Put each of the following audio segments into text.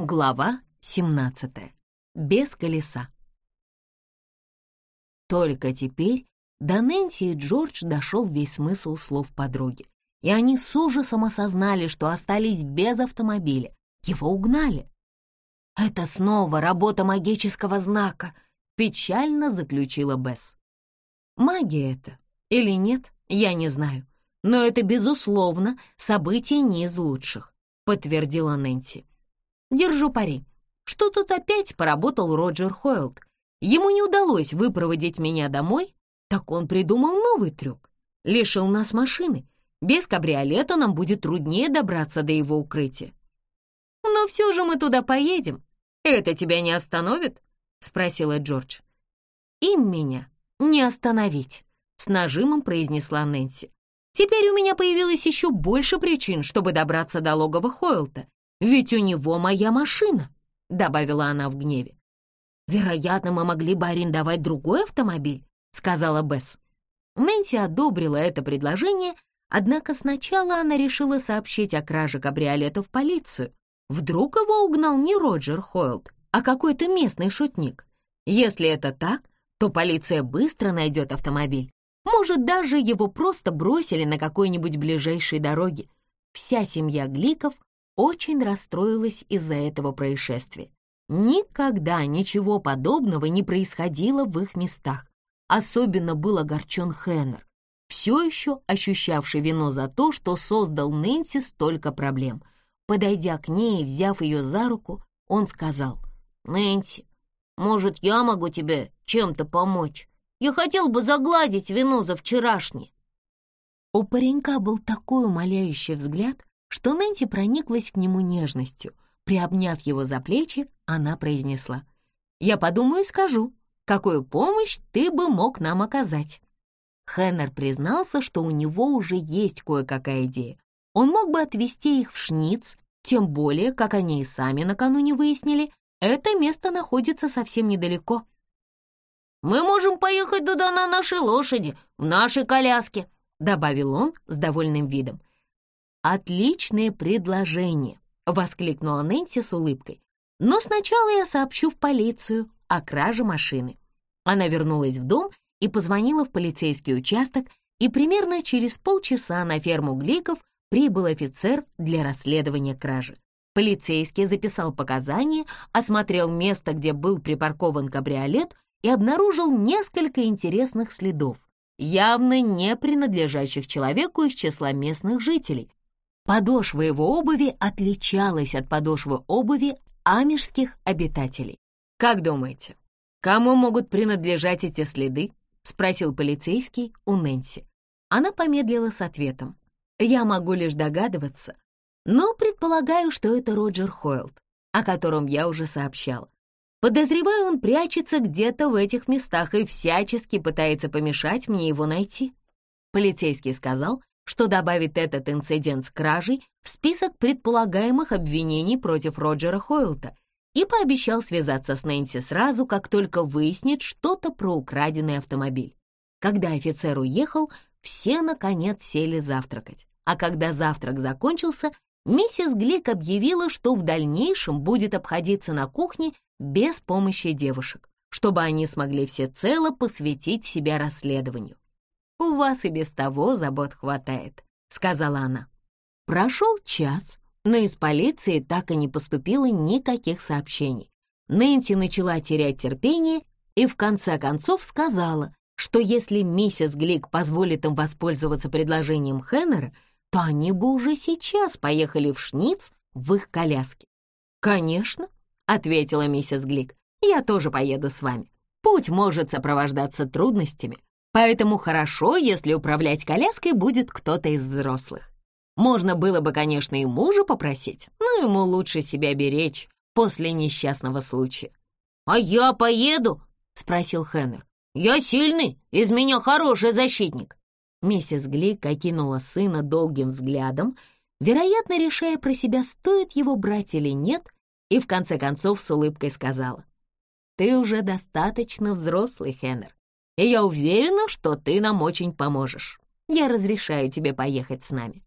Глава 17. Без колеса. Только теперь до Нэнси и Джордж дошел весь смысл слов подруги, и они с ужасом осознали, что остались без автомобиля. Его угнали. «Это снова работа магического знака», — печально заключила Бесс. Магия это или нет, я не знаю, но это, безусловно, событие не из лучших, подтвердила Нэнси. Держу пари, что тут опять поработал Роджер Хойлд. Ему не удалось выпроводить меня домой, так он придумал новый трюк. Лишил нас машины. Без кабриолета нам будет труднее добраться до его укрытия. «Но все же мы туда поедем. Это тебя не остановит?» — спросила Джордж. «Им меня не остановить», — с нажимом произнесла Нэнси. «Теперь у меня появилось еще больше причин, чтобы добраться до логова Хойлта. «Ведь у него моя машина», — добавила она в гневе. «Вероятно, мы могли бы арендовать другой автомобиль», — сказала Бесс. Нэнси одобрила это предложение, однако сначала она решила сообщить о краже кабриолета в полицию. Вдруг его угнал не Роджер Хойлд, а какой-то местный шутник. Если это так, то полиция быстро найдет автомобиль. Может, даже его просто бросили на какой-нибудь ближайшей дороге. Вся семья Гликов очень расстроилась из-за этого происшествия. Никогда ничего подобного не происходило в их местах. Особенно был огорчен Хеннер, все еще ощущавший вину за то, что создал Нэнси столько проблем. Подойдя к ней и взяв ее за руку, он сказал, «Нэнси, может, я могу тебе чем-то помочь? Я хотел бы загладить вину за вчерашнее». У паренька был такой умоляющий взгляд, что Нэнси прониклась к нему нежностью. Приобняв его за плечи, она произнесла. «Я подумаю и скажу, какую помощь ты бы мог нам оказать». Хеннер признался, что у него уже есть кое-какая идея. Он мог бы отвезти их в Шниц, тем более, как они и сами накануне выяснили, это место находится совсем недалеко. «Мы можем поехать туда на нашей лошади, в нашей коляске», добавил он с довольным видом. «Отличное предложение!» — воскликнула Нэнси с улыбкой. «Но сначала я сообщу в полицию о краже машины». Она вернулась в дом и позвонила в полицейский участок, и примерно через полчаса на ферму Гликов прибыл офицер для расследования кражи. Полицейский записал показания, осмотрел место, где был припаркован кабриолет и обнаружил несколько интересных следов, явно не принадлежащих человеку из числа местных жителей, Подошва его обуви отличалась от подошвы обуви амишских обитателей. «Как думаете, кому могут принадлежать эти следы?» — спросил полицейский у Нэнси. Она помедлила с ответом. «Я могу лишь догадываться, но предполагаю, что это Роджер Хойлд, о котором я уже сообщала. Подозреваю, он прячется где-то в этих местах и всячески пытается помешать мне его найти». Полицейский сказал, что добавит этот инцидент с кражей в список предполагаемых обвинений против Роджера Хойлта и пообещал связаться с Нэнси сразу, как только выяснит что-то про украденный автомобиль. Когда офицер уехал, все, наконец, сели завтракать. А когда завтрак закончился, миссис Глик объявила, что в дальнейшем будет обходиться на кухне без помощи девушек, чтобы они смогли всецело посвятить себя расследованию. «У вас и без того забот хватает», — сказала она. Прошел час, но из полиции так и не поступило никаких сообщений. Нэнси начала терять терпение и в конце концов сказала, что если миссис Глик позволит им воспользоваться предложением Хеннера, то они бы уже сейчас поехали в Шниц в их коляске. «Конечно», — ответила миссис Глик, — «я тоже поеду с вами. Путь может сопровождаться трудностями, Поэтому хорошо, если управлять коляской будет кто-то из взрослых. Можно было бы, конечно, и мужа попросить, но ему лучше себя беречь после несчастного случая. «А я поеду?» — спросил Хеннер. «Я сильный, из меня хороший защитник». Миссис Глик окинула сына долгим взглядом, вероятно, решая про себя, стоит его брать или нет, и в конце концов с улыбкой сказала. «Ты уже достаточно взрослый, Хеннер и я уверена, что ты нам очень поможешь. Я разрешаю тебе поехать с нами».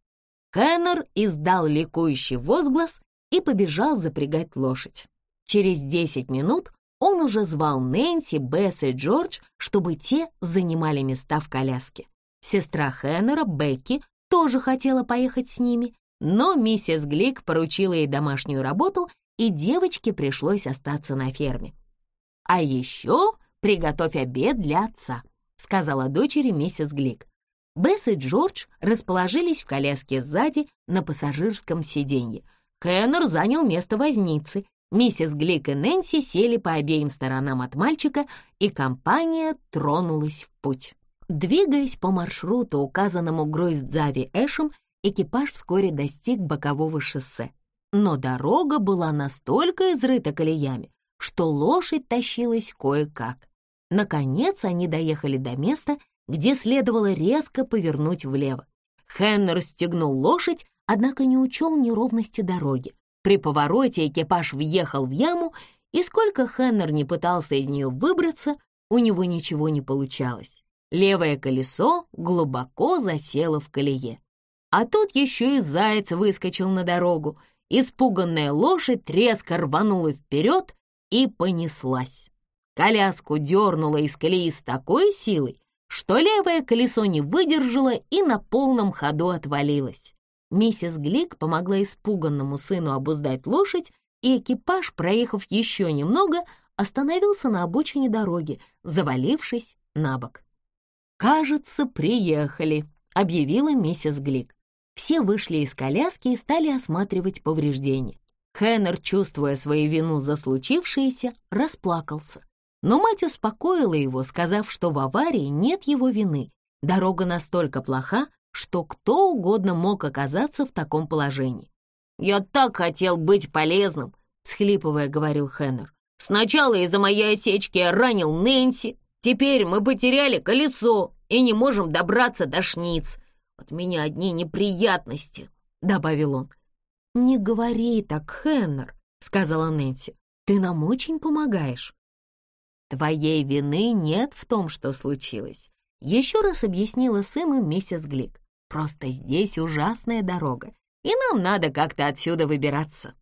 Кеннер издал ликующий возглас и побежал запрягать лошадь. Через десять минут он уже звал Нэнси, Бесс и Джордж, чтобы те занимали места в коляске. Сестра Хеннера, Бекки, тоже хотела поехать с ними, но миссис Глик поручила ей домашнюю работу, и девочке пришлось остаться на ферме. «А еще приготовь обед для отца», — сказала дочери миссис Глик. Бесс и Джордж расположились в коляске сзади на пассажирском сиденье. Кеннер занял место возницы. Миссис Глик и Нэнси сели по обеим сторонам от мальчика, и компания тронулась в путь. Двигаясь по маршруту, указанному Гройсдзави Эшем, экипаж вскоре достиг бокового шоссе. Но дорога была настолько изрыта колеями, что лошадь тащилась кое-как. Наконец они доехали до места, где следовало резко повернуть влево. Хеннер стегнул лошадь, однако не учел неровности дороги. При повороте экипаж въехал в яму, и сколько Хеннер не пытался из нее выбраться, у него ничего не получалось. Левое колесо глубоко засело в колее. А тут еще и заяц выскочил на дорогу. Испуганная лошадь резко рванула вперед и понеслась. Коляску дернула из колеи с такой силой, что левое колесо не выдержало и на полном ходу отвалилось. Миссис Глик помогла испуганному сыну обуздать лошадь, и экипаж, проехав еще немного, остановился на обочине дороги, завалившись на бок. «Кажется, приехали», — объявила миссис Глик. Все вышли из коляски и стали осматривать повреждения. Хеннер, чувствуя свою вину за случившееся, расплакался. Но мать успокоила его, сказав, что в аварии нет его вины. Дорога настолько плоха, что кто угодно мог оказаться в таком положении. «Я так хотел быть полезным», — схлипывая, говорил Хеннер. «Сначала из-за моей осечки я ранил Нэнси, теперь мы потеряли колесо и не можем добраться до Шниц. От меня одни неприятности», — добавил он. «Не говори так, Хеннер», — сказала Нэнси. «Ты нам очень помогаешь». «Твоей вины нет в том, что случилось», — еще раз объяснила сыну миссис Глик. «Просто здесь ужасная дорога, и нам надо как-то отсюда выбираться».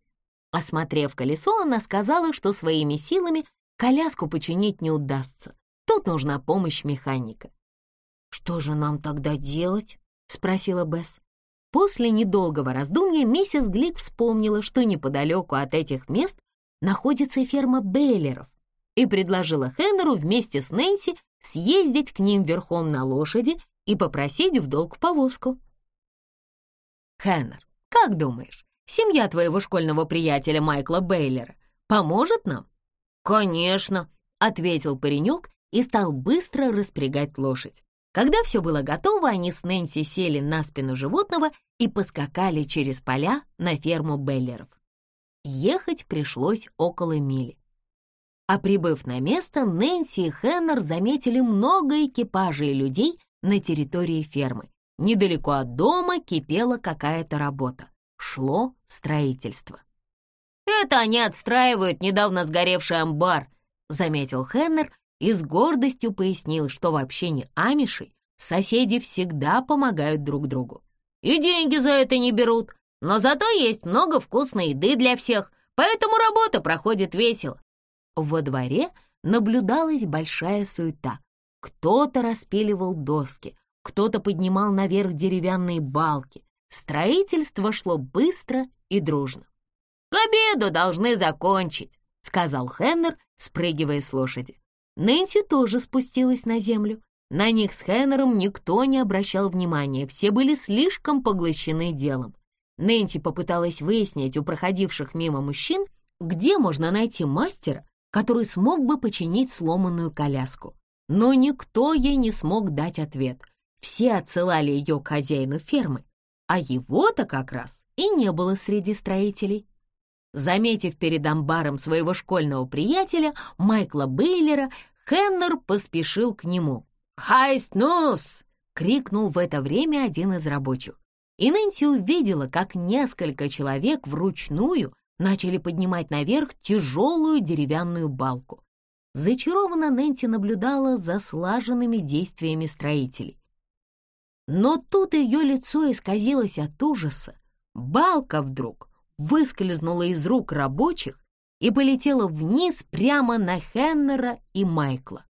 Осмотрев колесо, она сказала, что своими силами коляску починить не удастся. Тут нужна помощь механика. «Что же нам тогда делать?» — спросила Бесс. После недолгого раздумья миссис Глик вспомнила, что неподалеку от этих мест находится ферма Бейлеров, и предложила Хеннеру вместе с Нэнси съездить к ним верхом на лошади и попросить в долг повозку. «Хеннер, как думаешь, семья твоего школьного приятеля Майкла Бейлера поможет нам?» «Конечно», — ответил паренек и стал быстро распрягать лошадь. Когда все было готово, они с Нэнси сели на спину животного и поскакали через поля на ферму Бейлеров. Ехать пришлось около мили. А прибыв на место, Нэнси и Хеннер заметили много экипажей людей на территории фермы. Недалеко от дома кипела какая-то работа. Шло строительство. «Это они отстраивают недавно сгоревший амбар», — заметил Хеннер и с гордостью пояснил, что в общине амишей соседи всегда помогают друг другу. «И деньги за это не берут, но зато есть много вкусной еды для всех, поэтому работа проходит весело. Во дворе наблюдалась большая суета. Кто-то распиливал доски, кто-то поднимал наверх деревянные балки. Строительство шло быстро и дружно. «К обеду должны закончить», — сказал Хеннер, спрыгивая с лошади. Нэнси тоже спустилась на землю. На них с Хеннером никто не обращал внимания, все были слишком поглощены делом. Нэнси попыталась выяснить у проходивших мимо мужчин, где можно найти мастера, который смог бы починить сломанную коляску. Но никто ей не смог дать ответ. Все отсылали ее к хозяину фермы, а его-то как раз и не было среди строителей. Заметив перед амбаром своего школьного приятеля Майкла Бейлера, Хеннер поспешил к нему. «Хайст нос!» — крикнул в это время один из рабочих. И Нэнси увидела, как несколько человек вручную начали поднимать наверх тяжелую деревянную балку. Зачарованно Нэнси наблюдала за слаженными действиями строителей. Но тут ее лицо исказилось от ужаса. Балка вдруг выскользнула из рук рабочих и полетела вниз прямо на Хеннера и Майкла.